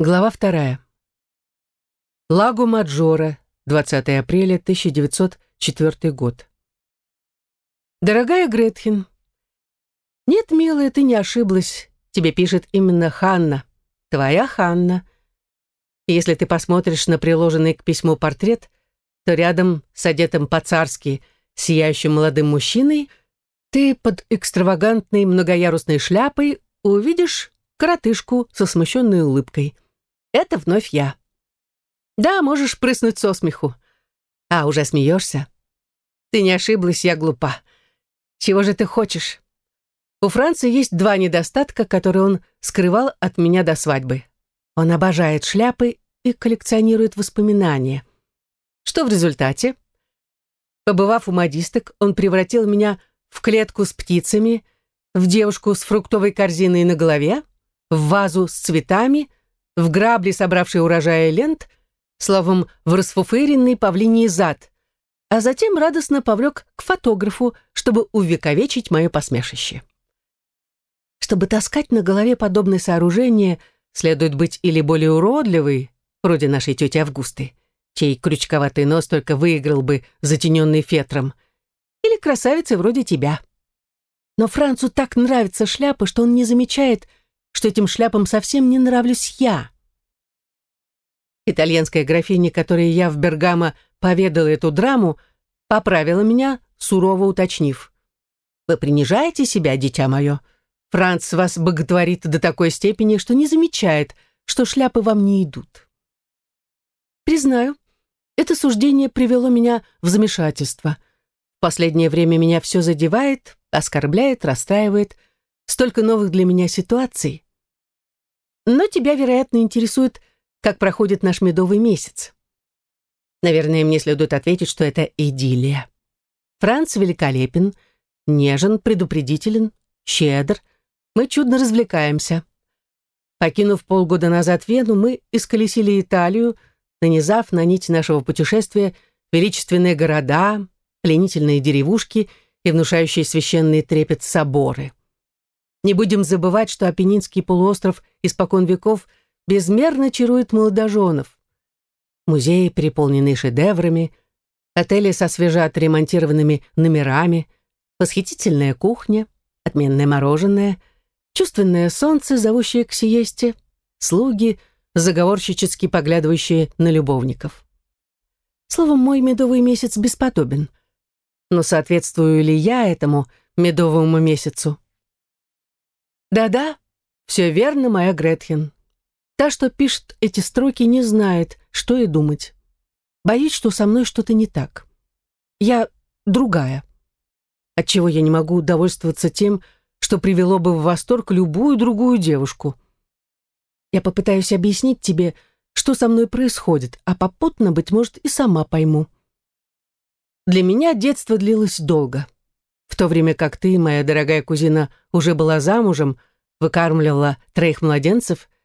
Глава вторая. Лагу Маджора, 20 апреля 1904 год. Дорогая Гретхен, нет, милая, ты не ошиблась. Тебе пишет именно Ханна. Твоя Ханна. Если ты посмотришь на приложенный к письму портрет, то рядом с одетым по-царски сияющим молодым мужчиной ты под экстравагантной многоярусной шляпой увидишь коротышку со смущенной улыбкой – это вновь я. Да, можешь прыснуть со смеху. А, уже смеешься? Ты не ошиблась, я глупа. Чего же ты хочешь? У Франции есть два недостатка, которые он скрывал от меня до свадьбы. Он обожает шляпы и коллекционирует воспоминания. Что в результате? Побывав у модисток, он превратил меня в клетку с птицами, в девушку с фруктовой корзиной на голове, в вазу с цветами, в грабли, собравший урожая лент, словом, в расфуфыренный павлиний зад, а затем радостно повлек к фотографу, чтобы увековечить мое посмешище. Чтобы таскать на голове подобное сооружение, следует быть или более уродливой, вроде нашей тети Августы, чей крючковатый нос только выиграл бы затененный фетром, или красавицей вроде тебя. Но Францу так нравится шляпа, что он не замечает, что этим шляпам совсем не нравлюсь я. Итальянская графиня, которой я в Бергамо поведала эту драму, поправила меня, сурово уточнив. «Вы принижаете себя, дитя мое? Франц вас боготворит до такой степени, что не замечает, что шляпы вам не идут». Признаю, это суждение привело меня в замешательство. В последнее время меня все задевает, оскорбляет, расстраивает. Столько новых для меня ситуаций. Но тебя, вероятно, интересует как проходит наш медовый месяц. Наверное, мне следует ответить, что это идиллия. Франц великолепен, нежен, предупредителен, щедр. Мы чудно развлекаемся. Покинув полгода назад Вену, мы исколесили Италию, нанизав на нить нашего путешествия величественные города, пленительные деревушки и внушающие священный трепет соборы. Не будем забывать, что Апеннинский полуостров испокон веков – безмерно чарует молодоженов. Музеи, переполненные шедеврами, отели со свежеотремонтированными номерами, восхитительная кухня, отменное мороженое, чувственное солнце, зовущее к сиесте, слуги, заговорщически поглядывающие на любовников. Словом, мой медовый месяц бесподобен. Но соответствую ли я этому медовому месяцу? Да-да, все верно, моя Гретхен. Та, что пишет эти строки, не знает, что и думать. Боюсь, что со мной что-то не так. Я другая. Отчего я не могу удовольствоваться тем, что привело бы в восторг любую другую девушку. Я попытаюсь объяснить тебе, что со мной происходит, а попутно, быть может, и сама пойму. Для меня детство длилось долго. То время как ты, моя дорогая кузина, уже была замужем, выкармливала троих младенцев —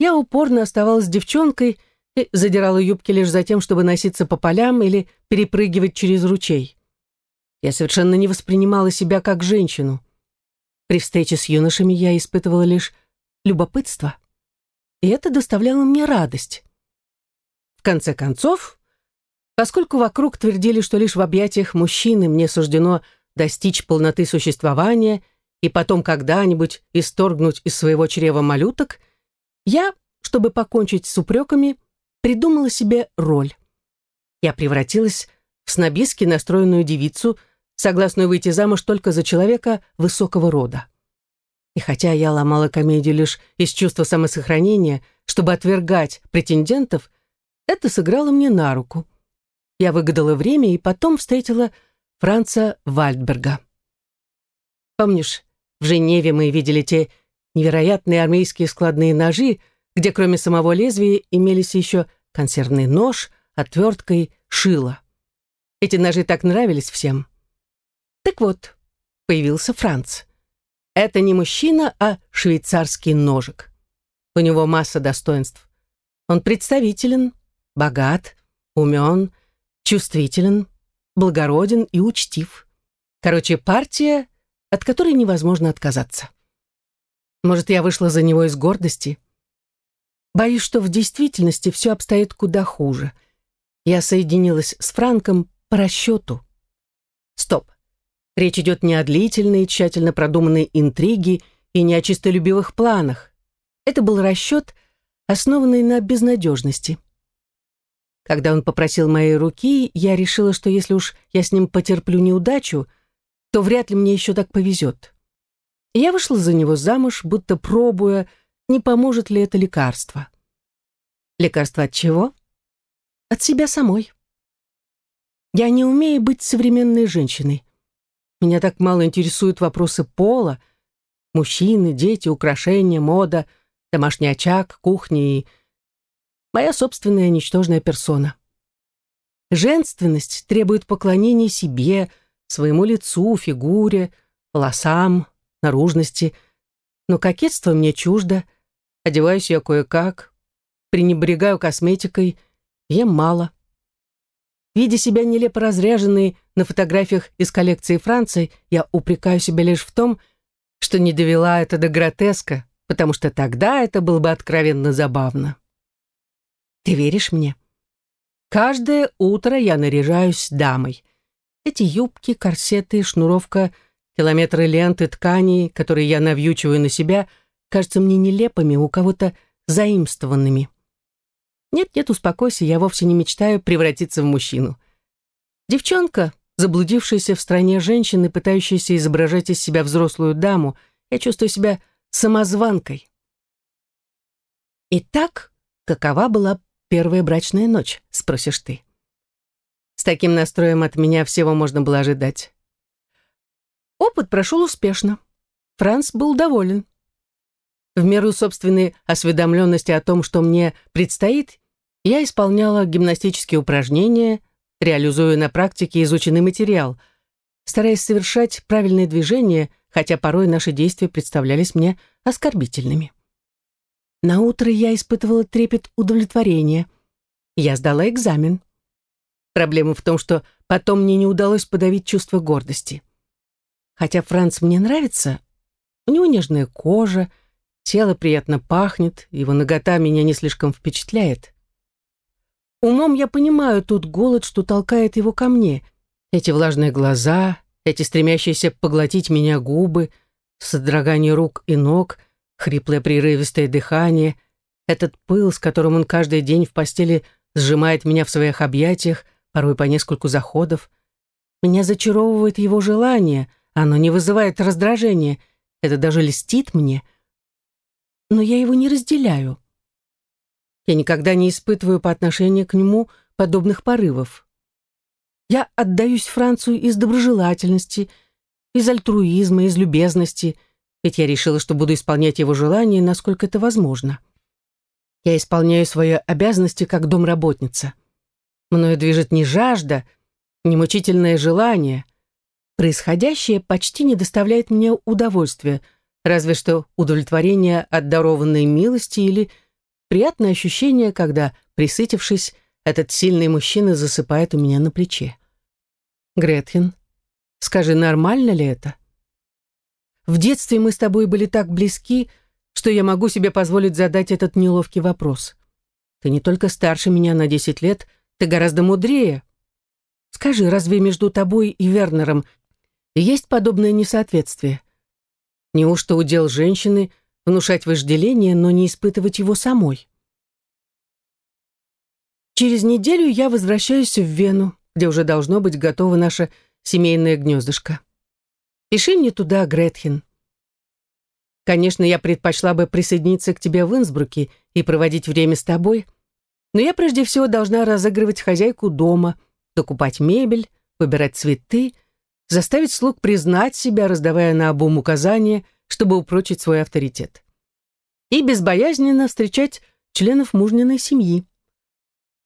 я упорно оставалась девчонкой и задирала юбки лишь за тем, чтобы носиться по полям или перепрыгивать через ручей. Я совершенно не воспринимала себя как женщину. При встрече с юношами я испытывала лишь любопытство. И это доставляло мне радость. В конце концов, поскольку вокруг твердили, что лишь в объятиях мужчины мне суждено достичь полноты существования и потом когда-нибудь исторгнуть из своего чрева малюток — я, чтобы покончить с упреками, придумала себе роль. Я превратилась в снобистски настроенную девицу, согласную выйти замуж только за человека высокого рода. И хотя я ломала комедию лишь из чувства самосохранения, чтобы отвергать претендентов, это сыграло мне на руку. Я выгадала время и потом встретила Франца Вальдберга. Помнишь, в Женеве мы видели те невероятные армейские складные ножи, где кроме самого лезвия имелись еще консервный нож, отвертка и шило. Эти ножи так нравились всем. Так вот, появился Франц. Это не мужчина, а швейцарский ножик. У него масса достоинств. Он представителен, богат, умен, чувствителен, благороден и учтив. Короче, партия, от которой невозможно отказаться. Может, я вышла за него из гордости? Боюсь, что в действительности все обстоит куда хуже. Я соединилась с Франком по расчету. Стоп. Речь идет не о длительной, тщательно продуманной интриге и не о чистолюбивых планах. Это был расчет, основанный на безнадежности. Когда он попросил моей руки, я решила, что если уж я с ним потерплю неудачу, то вряд ли мне еще так повезет. Я вышла за него замуж, будто пробуя, не поможет ли это лекарство. Лекарство от чего? От себя самой. Я не умею быть современной женщиной. Меня так мало интересуют вопросы пола, мужчины, дети, украшения, мода, домашний очаг, кухня и моя собственная ничтожная персона. Женственность требует поклонения себе, своему лицу, фигуре, волосам, наружности. Но кокетство мне чуждо, одеваюсь я кое-как, пренебрегаю косметикой, ем мало. Видя себя нелепо разряженной на фотографиях из коллекции Франции, я упрекаю себя лишь в том, что не довела это до гротеска, потому что тогда это было бы откровенно забавно. Ты веришь мне? Каждое утро я наряжаюсь дамой. Эти юбки, корсеты, шнуровка, километры ленты, тканей, которые я навьючиваю на себя, кажутся мне нелепыми, у кого-то заимствованными. Нет-нет, успокойся, я вовсе не мечтаю превратиться в мужчину. Девчонка, заблудившаяся в стране женщины, пытающаяся изображать из себя взрослую даму, я чувствую себя самозванкой. Итак, какова была первая брачная ночь, спросишь ты. С таким настроем от меня всего можно было ожидать. Опыт прошел успешно. Франц был доволен. В меру собственной осведомленности о том, что мне предстоит, я исполняла гимнастические упражнения, реализуя на практике изученный материал, стараясь совершать правильные движения, хотя порой наши действия представлялись мне оскорбительными. На утро я испытывала трепет удовлетворения. Я сдала экзамен. Проблема в том, что потом мне не удалось подавить чувство гордости. Хотя Франц мне нравится, у него нежная кожа, тело приятно пахнет, его нагота меня не слишком впечатляет. Умом я понимаю тот голод, что толкает его ко мне. Эти влажные глаза, эти стремящиеся поглотить меня губы, содрогание рук и ног — хриплое прерывистое дыхание, этот пыл, с которым он каждый день в постели сжимает меня в своих объятиях, порой по нескольку заходов. Меня зачаровывает его желание, оно не вызывает раздражения, это даже льстит мне. Но я его не разделяю. Я никогда не испытываю по отношению к нему подобных порывов. Я отдаюсь Францию из доброжелательности, из альтруизма, из любезности — ведь я решила, что буду исполнять его желания, насколько это возможно. Я исполняю свои обязанности как домработница. Мною движет не жажда, не мучительное желание. Происходящее почти не доставляет мне удовольствия, разве что удовлетворение от дарованной милости или приятное ощущение, когда, присытившись, этот сильный мужчина засыпает у меня на плече. Гретхен, скажи, нормально ли это? В детстве мы с тобой были так близки, что я могу себе позволить задать этот неловкий вопрос. Ты не только старше меня на десять лет, ты гораздо мудрее. Скажи, разве между тобой и Вернером есть подобное несоответствие? Неужто удел женщины внушать вожделение, но не испытывать его самой? Через неделю я возвращаюсь в Вену, где уже должно быть готово наше семейное гнездышко. Пиши мне туда, Гретхен. Конечно, я предпочла бы присоединиться к тебе в Инсбруке и проводить время с тобой, но я прежде всего должна разыгрывать хозяйку дома, докупать мебель, выбирать цветы, заставить слуг признать себя, раздавая на обум указания, чтобы упрочить свой авторитет. И безбоязненно встречать членов мужниной семьи.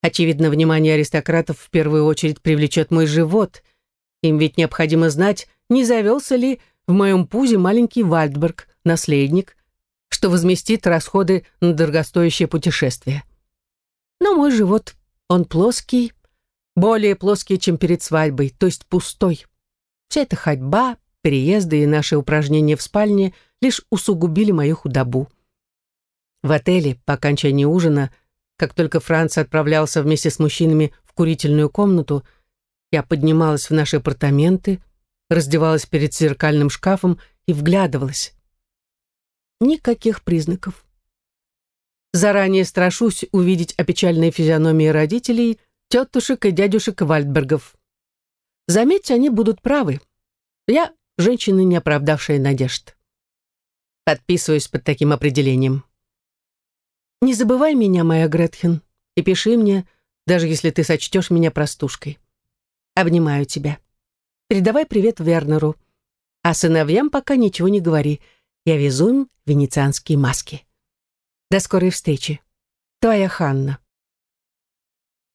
Очевидно, внимание аристократов в первую очередь привлечет мой живот. Им ведь необходимо знать, не завелся ли в моем пузе маленький Вальдберг, наследник, что возместит расходы на дорогостоящее путешествие. Но мой живот, он плоский, более плоский, чем перед свадьбой, то есть пустой. Вся эта ходьба, переезды и наши упражнения в спальне лишь усугубили мою худобу. В отеле по окончании ужина, как только Франц отправлялся вместе с мужчинами в курительную комнату, я поднималась в наши апартаменты, раздевалась перед зеркальным шкафом и вглядывалась. Никаких признаков. Заранее страшусь увидеть опечальные физиономии родителей, тетушек и дядюшек Вальдбергов. Заметьте, они будут правы. Я женщина, не оправдавшая надежд. Подписываюсь под таким определением. Не забывай меня, моя Гретхен, и пиши мне, даже если ты сочтешь меня простушкой. Обнимаю тебя. Передавай привет Вернеру. А сыновьям пока ничего не говори. Я везу им венецианские маски. До скорой встречи. Твоя Ханна.